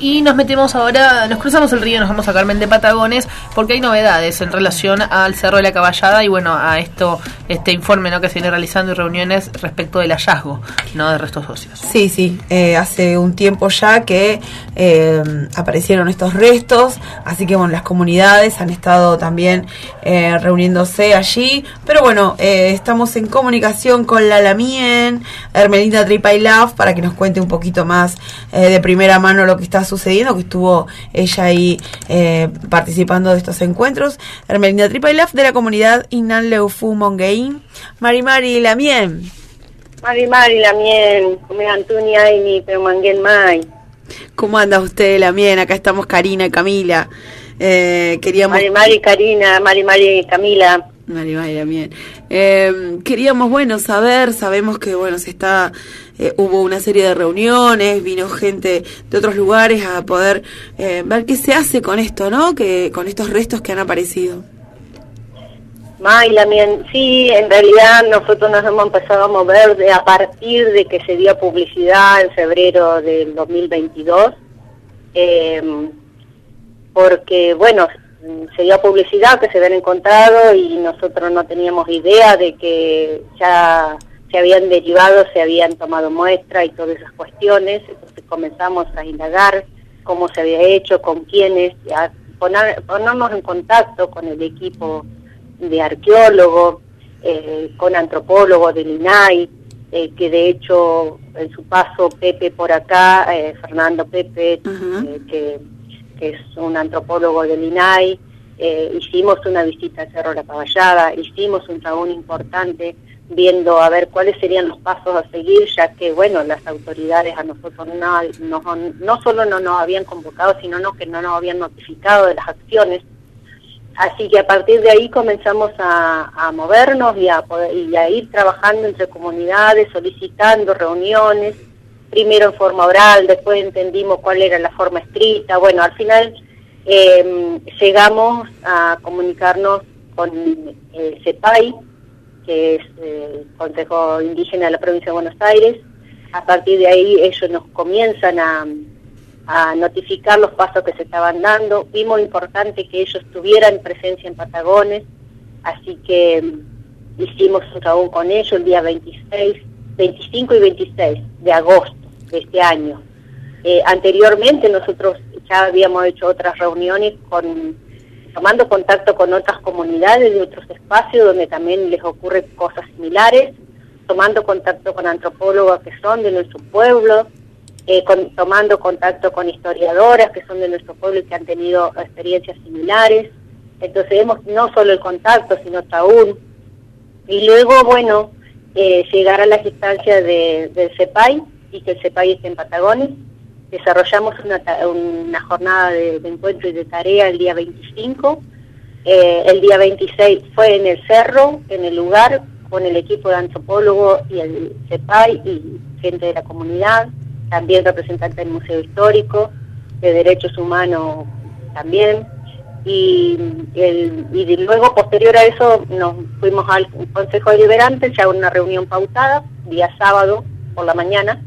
y nos metemos ahora, nos cruzamos el río, nos vamos a Carmen de Patagones, porque hay novedades en relación al Cerro de la Caballada y bueno, a esto, este informe ¿no? que se viene realizando y reuniones respecto del hallazgo ¿no? de restos óseos. Sí, sí, eh, hace un tiempo ya que eh, aparecieron estos restos, así que bueno, las comunidades han estado también eh, reuniéndose allí, pero bueno, estamos en comunicación con la Lamien, Hermelinda Tripailaf, para que nos cuente un poquito más de primera mano lo que está sucediendo, que estuvo ella ahí participando de estos encuentros. Hermelinda Tripailaf de la comunidad Inan Leufu Mongein, Mari Mari Lamien. Mari Mari Lamien, Antunia y mi Manguel Mai. ¿Cómo anda usted, Lamien? Acá estamos Karina y Camila. Eh, queríamos... Mari Mari, Karina, Mari Mari Camila. Mari Mari Lamien. Eh, queríamos, bueno, saber, sabemos que, bueno, se está... Eh, hubo una serie de reuniones, vino gente de otros lugares a poder eh, ver qué se hace con esto, ¿no? Que con estos restos que han aparecido. Mayla, sí, en realidad nosotros nos hemos empezado a mover de, a partir de que se dio publicidad en febrero del 2022, eh, porque, bueno, se dio publicidad que se habían encontrado y nosotros no teníamos idea de que ya se habían derivado, se habían tomado muestra y todas esas cuestiones, entonces comenzamos a indagar cómo se había hecho, con quiénes, a poner, ponernos en contacto con el equipo de arqueólogo, eh, con antropólogo del INAI, eh, que de hecho en su paso Pepe por acá, eh, Fernando Pepe, que, es un antropólogo del INAI, hicimos una visita al Cerro La Caballada, hicimos un trabajo importante viendo a ver cuáles serían los pasos a seguir, ya que, bueno, las autoridades a nosotros no, no, no solo no nos habían convocado, sino no, que no nos habían notificado de las acciones Así que a partir de ahí comenzamos a, movernos y a, y a ir trabajando entre comunidades, solicitando reuniones, primero en forma oral, después entendimos cuál era la forma escrita. Bueno, al final em, llegamos a comunicarnos con el CEPAI, que es el Consejo Indígena de la Provincia de Buenos Aires. A partir de ahí ellos nos comienzan a a notificar los pasos que se estaban dando. Vimos importante que ellos tuvieran presencia en Patagones, así que mm, hicimos un trabajo con ellos el día 26, 25 y 26 de agosto de este año. Eh, anteriormente nosotros ya habíamos hecho otras reuniones con tomando contacto con otras comunidades de otros espacios donde también les ocurren cosas similares, tomando contacto con antropólogos que son de nuestro pueblo, eh, tomando contacto con historiadoras que son de nuestro pueblo y que han tenido experiencias similares. Entonces hemos no solo el contacto, sino aún. Y luego, bueno, eh, llegar a las instancias de, del CEPAI y que el CEPAI esté en Patagones. Desarrollamos una, una jornada de, encuentro y de tarea el día 25. Eh, el día 26 fue en el cerro, en el lugar, con el equipo de antropólogos y el CEPAI y gente de la comunidad también representante del Museo Histórico, de Derechos Humanos también, y, el, y luego posterior a eso nos fuimos al Consejo Deliberante, ya una reunión pautada, día sábado por la mañana,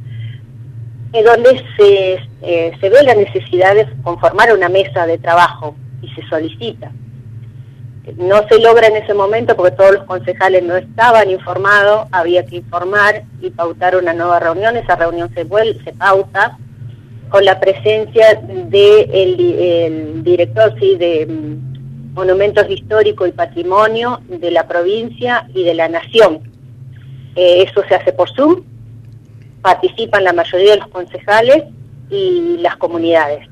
en donde se, eh, se ve la necesidad de conformar una mesa de trabajo y se solicita no se logra en ese momento porque todos los concejales no estaban informados, había que informar y pautar una nueva reunión. Esa reunión se, vuelve, se pauta con la presencia del de el director sí, de mm, Monumentos Históricos y Patrimonio de la provincia y de la nación. Eh, eso se hace por Zoom, participan la mayoría de los concejales y las comunidades.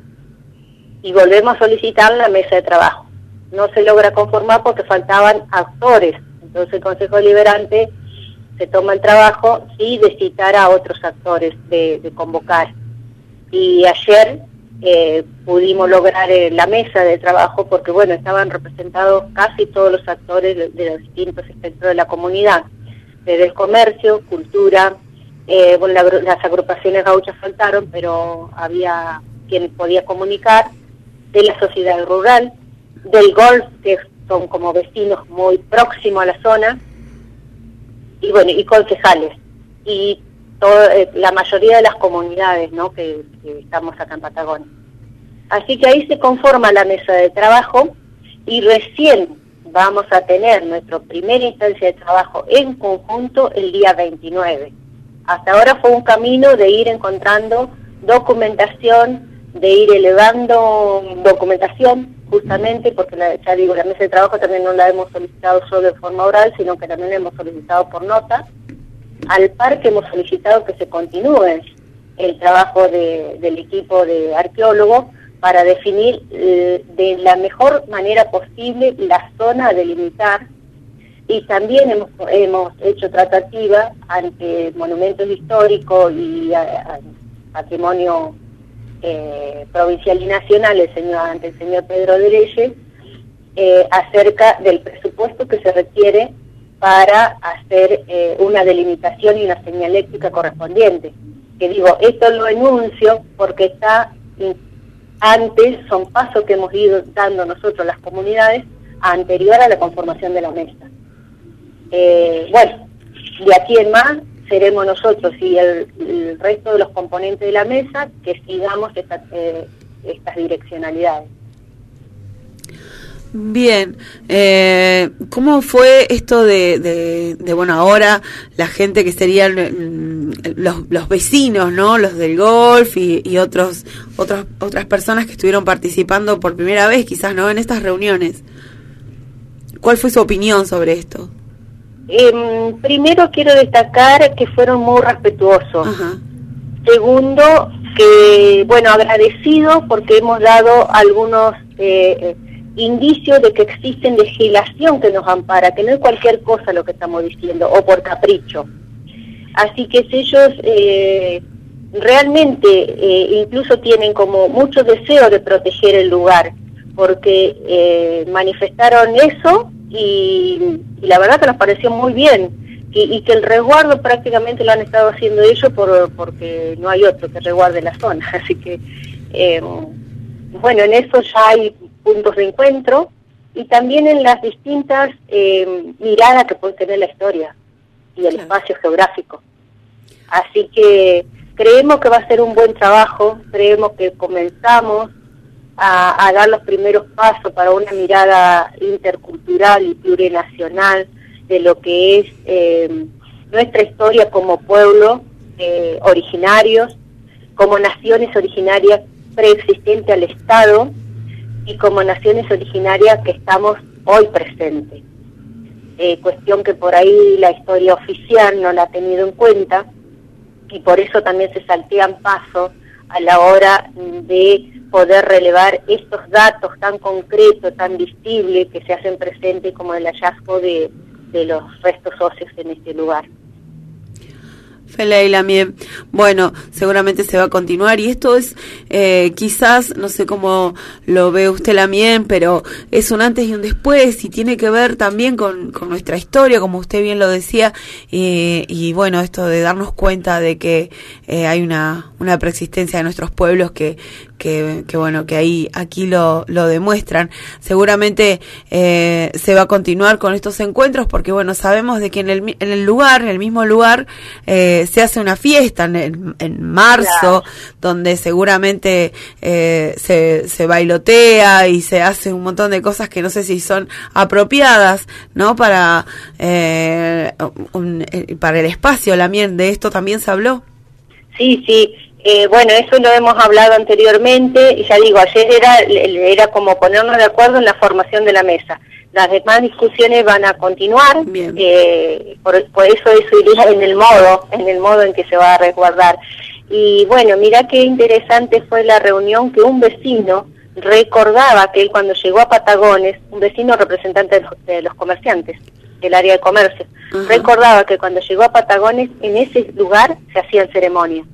Y volvemos a solicitar la mesa de trabajo no se logra conformar porque faltaban actores. Entonces el Consejo Deliberante se toma el trabajo y de citar a otros actores, de, convocar. Y ayer eh, pudimos lograr eh, la mesa de trabajo porque, bueno, estaban representados casi todos los actores de, los distintos espectros de la comunidad, desde el comercio, cultura, eh, bueno, las agrupaciones gauchas faltaron, pero había quien podía comunicar, de la sociedad rural, del golf, que son como vecinos muy próximos a la zona, y bueno, y concejales, y todo, eh, la mayoría de las comunidades ¿no? que, estamos acá en Patagonia. Así que ahí se conforma la mesa de trabajo y recién vamos a tener nuestra primera instancia de trabajo en conjunto el día 29. Hasta ahora fue un camino de ir encontrando documentación, de ir elevando documentación, justamente porque ya digo, la mesa de trabajo también no la hemos solicitado solo de forma oral, sino que también la hemos solicitado por nota. Al par que hemos solicitado que se continúe el trabajo del equipo de arqueólogos para definir eh, de la mejor manera posible la zona a delimitar y también hemos, hecho tratativa ante monumentos históricos y patrimonio eh, provincial y nacional señor, ante el señor Pedro de Leyes eh, acerca del presupuesto que se requiere para hacer eh, una delimitación y una señaléctica correspondiente. Que digo, esto lo enuncio porque está antes, son pasos que hemos ido dando nosotros las comunidades anterior a la conformación de la mesa. Eh, bueno, de aquí en más seremos nosotros y el, resto de los componentes de la mesa que sigamos eh, estas direccionalidades. Bien, eh, ¿cómo fue esto de, bueno, ahora la gente que serían mm, los, vecinos, ¿no? Los del golf y, otros, otros, otras personas que estuvieron participando por primera vez, quizás, ¿no? En estas reuniones. ¿Cuál fue su opinión sobre esto? Eh, primero quiero destacar que fueron muy respetuosos. Segundo, que, bueno, agradecidos porque hemos dado algunos eh, indicios de que existe legislación que nos ampara, que no es cualquier cosa lo que estamos diciendo, o por capricho. Así que si ellos eh, realmente eh, incluso tienen como mucho deseo de proteger el lugar, porque eh, manifestaron eso y, la verdad que nos pareció muy bien y, que el resguardo prácticamente lo han estado haciendo ellos por, porque no hay otro que resguarde la zona. Así que, eh, bueno, en eso ya hay puntos de encuentro y también en las distintas eh, miradas que puede tener la historia y el espacio geográfico. Así que creemos que va a ser un buen trabajo, creemos que comenzamos a, dar los primeros pasos para una mirada intercultural y plurinacional de lo que es eh, nuestra historia como pueblo eh, originarios, como naciones originarias preexistentes al Estado y como naciones originarias que estamos hoy presentes. Eh, cuestión que por ahí la historia oficial no la ha tenido en cuenta y por eso también se saltean pasos a la hora de poder relevar estos datos tan concretos, tan visibles que se hacen presentes como el hallazgo de, de los restos óseos en este lugar. Feleila, bien. Bueno, seguramente se va a continuar y esto es eh, quizás, no sé cómo lo ve usted Lamien, pero es un antes y un después y tiene que ver también con, con nuestra historia, como usted bien lo decía, y, bueno, esto de darnos cuenta de que eh, hay una, una preexistencia de nuestros pueblos que, que, que, bueno, que ahí, aquí lo, lo demuestran. Seguramente eh, se va a continuar con estos encuentros porque, bueno, sabemos de que en el, en el lugar, en el mismo lugar, eh, se hace una fiesta en, en marzo, donde seguramente eh, se, se bailotea y se hace un montón de cosas que no sé si son apropiadas, ¿no? Para, eh, para el espacio, la miel, de esto también se habló. Sí, sí, eh, bueno, eso lo hemos hablado anteriormente y ya digo, ayer era, era como ponernos de acuerdo en la formación de la mesa. Las demás discusiones van a continuar, eh, por, eso eso iría en el modo, en el modo en que se va a resguardar. Y bueno, mira qué interesante fue la reunión que un vecino recordaba que él cuando llegó a Patagones, un vecino representante de los, comerciantes del área de comercio, recordaba que cuando llegó a Patagones en ese lugar se hacían ceremonias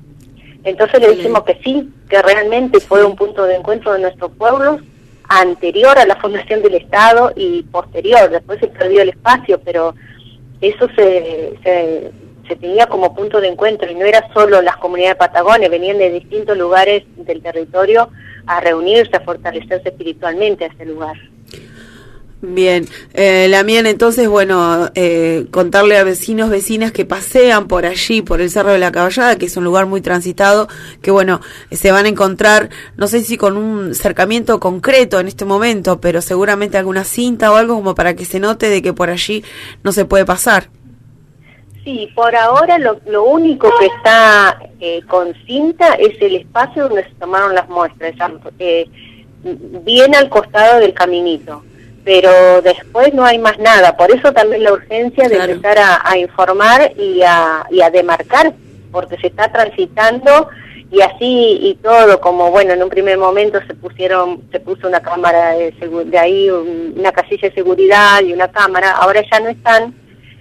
entonces le decimos que sí, que realmente fue un punto de encuentro de nuestros pueblos anterior a la fundación del Estado y posterior. Después se perdió el espacio, pero eso se, se, tenía como punto de encuentro y no era solo las comunidades de Patagones, venían de distintos lugares del territorio a reunirse, a fortalecerse espiritualmente a ese lugar. Bien, eh, la mía entonces, bueno, eh, contarle a vecinos, vecinas que pasean por allí, por el Cerro de la Caballada, que es un lugar muy transitado, que bueno, se van a encontrar, no sé si con un cercamiento concreto en este momento, pero seguramente alguna cinta o algo como para que se note de que por allí no se puede pasar. Sí, por ahora lo, lo único que está eh, con cinta es el espacio donde se tomaron las muestras, eh, bien al costado del caminito pero después no hay más nada. Por eso también la urgencia de empezar a, informar y a, y a demarcar, porque se está transitando y así y todo, como bueno, en un primer momento se pusieron, se puso una cámara de, de ahí, una casilla de seguridad y una cámara, ahora ya no están.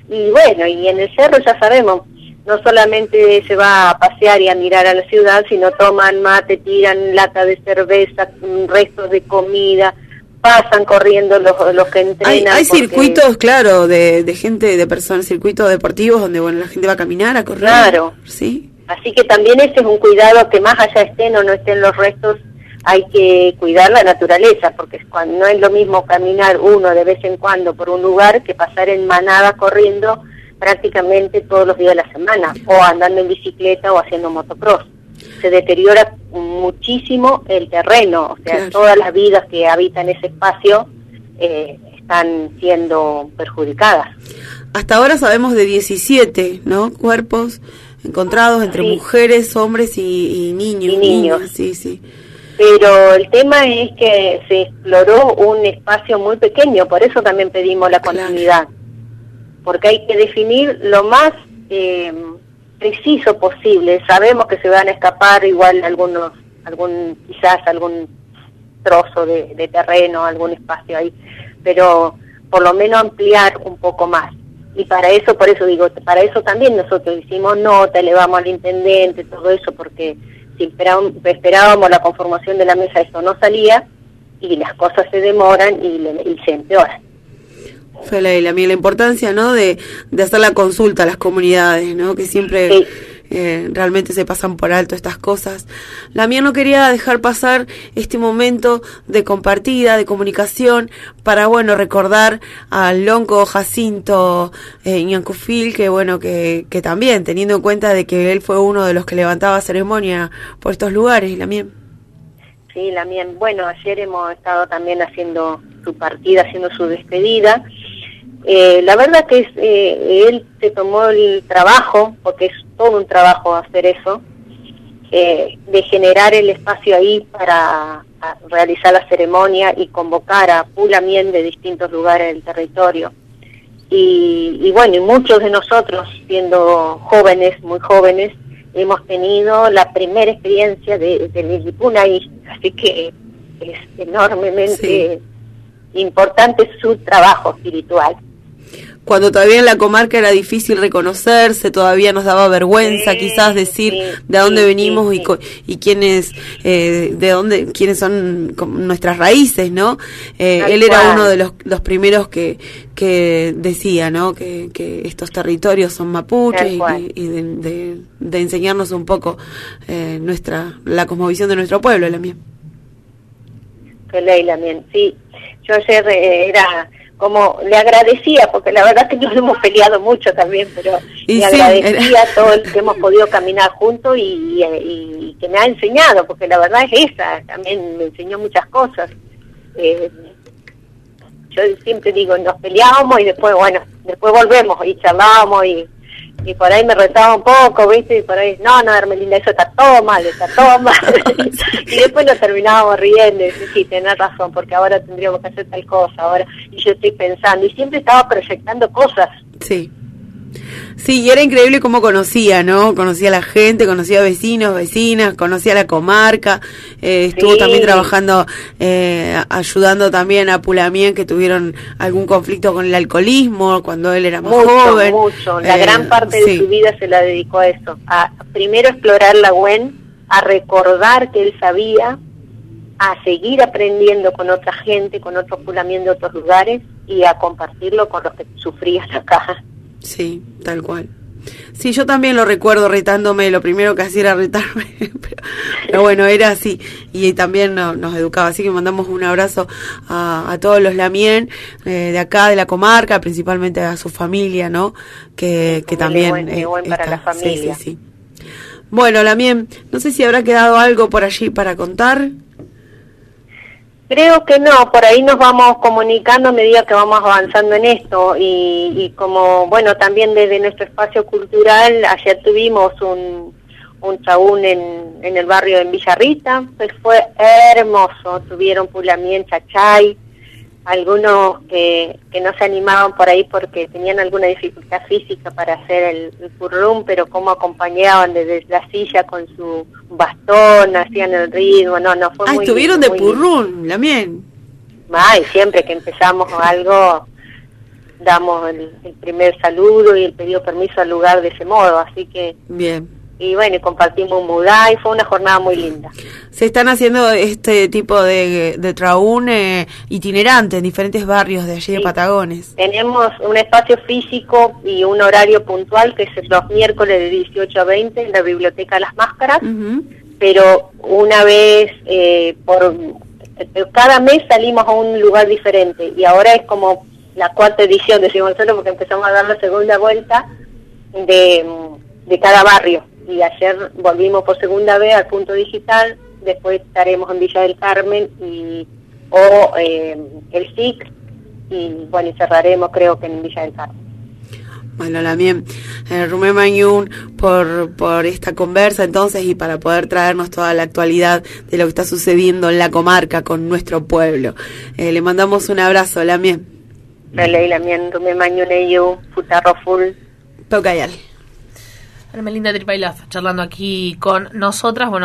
Y bueno, y en el cerro ya sabemos, no solamente se va a pasear y a mirar a la ciudad, sino toman mate, tiran lata de cerveza, restos de comida, pasan corriendo los, los que entrenan. Hay, circuitos, claro, de, de gente, de personas, circuitos deportivos donde bueno la gente va a caminar, a correr. Claro. Sí. Así que también ese es un cuidado que más allá estén o no estén los restos, hay que cuidar la naturaleza, porque cuando no es lo mismo caminar uno de vez en cuando por un lugar que pasar en manada corriendo prácticamente todos los días de la semana, o andando en bicicleta o haciendo motocross se deteriora muchísimo el terreno, o sea, todas las vidas que habitan ese espacio eh, están siendo perjudicadas. Hasta ahora sabemos de 17, ¿no? Cuerpos encontrados entre mujeres, hombres y, niños. Y niños. Sí, sí. Pero el tema es que se exploró un espacio muy pequeño, por eso también pedimos la continuidad. Porque hay que definir lo más eh, preciso posible. Sabemos que se van a escapar igual algunos, algún quizás algún trozo de, terreno, algún espacio ahí, pero por lo menos ampliar un poco más. Y para eso, por eso digo, para eso también nosotros hicimos nota, elevamos al intendente, todo eso, porque si esperábamos, la conformación de la mesa, eso no salía, y las cosas se demoran y, y se empeoran. Fue la, la, la importancia, ¿no? De, de hacer la consulta a las comunidades, ¿no? Que siempre eh, realmente se pasan por alto estas cosas. La mía no quería dejar pasar este momento de compartida, de comunicación, para, bueno, recordar al lonco Jacinto eh, que, bueno, que, que también, teniendo en cuenta de que él fue uno de los que levantaba ceremonia por estos lugares, la mía. Sí, la mía. Bueno, ayer hemos estado también haciendo su partida, haciendo su despedida. Eh, la verdad que es, eh, él se tomó el trabajo, porque es todo un trabajo hacer eso, eh, de generar el espacio ahí para realizar la ceremonia y convocar a Pulamien de distintos lugares del territorio. Y, bueno, y muchos de nosotros, siendo jóvenes, muy jóvenes, hemos tenido la primera experiencia de, de ahí, así que es enormemente importante su trabajo espiritual cuando todavía en la comarca era difícil reconocerse, todavía nos daba vergüenza quizás decir de dónde venimos y, y quiénes, eh, de dónde, quiénes son nuestras raíces, ¿no? Eh, él era uno de los, los primeros que, que decía, ¿no? Que, que estos territorios son mapuches y, de, de, enseñarnos un poco eh, nuestra, la cosmovisión de nuestro pueblo, la mía. Que ley, la mía, sí. Yo ayer eh, era como le agradecía, porque la verdad que nos hemos peleado mucho también, pero le agradecía todo el que hemos podido caminar juntos y, y, que me ha enseñado, porque la verdad es esa, también me enseñó muchas cosas. Eh, yo siempre digo, nos peleábamos y después, bueno, después volvemos y charlábamos y y por ahí me retaba un poco, ¿viste? Y por ahí, no, no, Hermelinda, eso está todo mal, está todo mal. y después nos terminábamos riendo y sí, tenés razón, porque ahora tendríamos que hacer tal cosa, ahora, y yo estoy pensando, y siempre estaba proyectando cosas. Sí. Sí, y era increíble cómo conocía, ¿no? Conocía a la gente, conocía a vecinos, vecinas, conocía a la comarca, eh, estuvo también trabajando, eh, ayudando también a Pulamien que tuvieron algún conflicto con el alcoholismo cuando él era muy joven. Mucho, la gran eh, parte de su vida se la dedicó a eso, a primero explorar la WEN, a recordar que él sabía, a seguir aprendiendo con otra gente, con otros Pulamien de otros lugares y a compartirlo con los que sufrían acá. Sí, tal cual. Sí, yo también lo recuerdo retándome, lo primero que hacía era retarme, pero, bueno, era así, y también nos educaba, así que mandamos un abrazo a, todos los Lamien eh, de acá, de la comarca, principalmente a su familia, ¿no? Que, que también... Eh, para la familia. Sí, sí, Bueno, Lamien, no sé si habrá quedado algo por allí para contar. Creo que no, por ahí nos vamos comunicando a medida que vamos avanzando en esto y, como, bueno, también desde nuestro espacio cultural, ayer tuvimos un, un chaún en, en el barrio de Villarrita, pues fue hermoso, tuvieron pulamien chachay, algunos que, que no se animaban por ahí porque tenían alguna dificultad física para hacer el, el pero como acompañaban desde la silla con su bastón, hacían el ritmo, no, no, fue ah, muy estuvieron de purrún, también. Ay, siempre que empezamos algo, damos el, el primer saludo y el pedido permiso al lugar de ese modo, así que... Bien y bueno, compartimos un mudá y fue una jornada muy linda. Se están haciendo este tipo de, de traún eh, itinerante en diferentes barrios de allí de Patagones. Tenemos un espacio físico y un horario puntual que es los miércoles de 18 a 20 en la Biblioteca Las Máscaras, pero una vez eh, por cada mes salimos a un lugar diferente. Y ahora es como la cuarta edición, decimos nosotros, porque empezamos a dar la segunda vuelta de, de cada barrio y ayer volvimos por segunda vez al punto digital, después estaremos en Villa del Carmen y o eh, el SIC y bueno, y cerraremos creo que en Villa del Carmen. Bueno, también eh, Rumé Mañún por, por esta conversa entonces y para poder traernos toda la actualidad de lo que está sucediendo en la comarca con nuestro pueblo. Eh, le mandamos un abrazo, Lamien. Dale, Lamien, Rumé Mañún, Futarro Full. Tocayal. Melinda Tripailaz charlando aquí con nosotras. Bueno,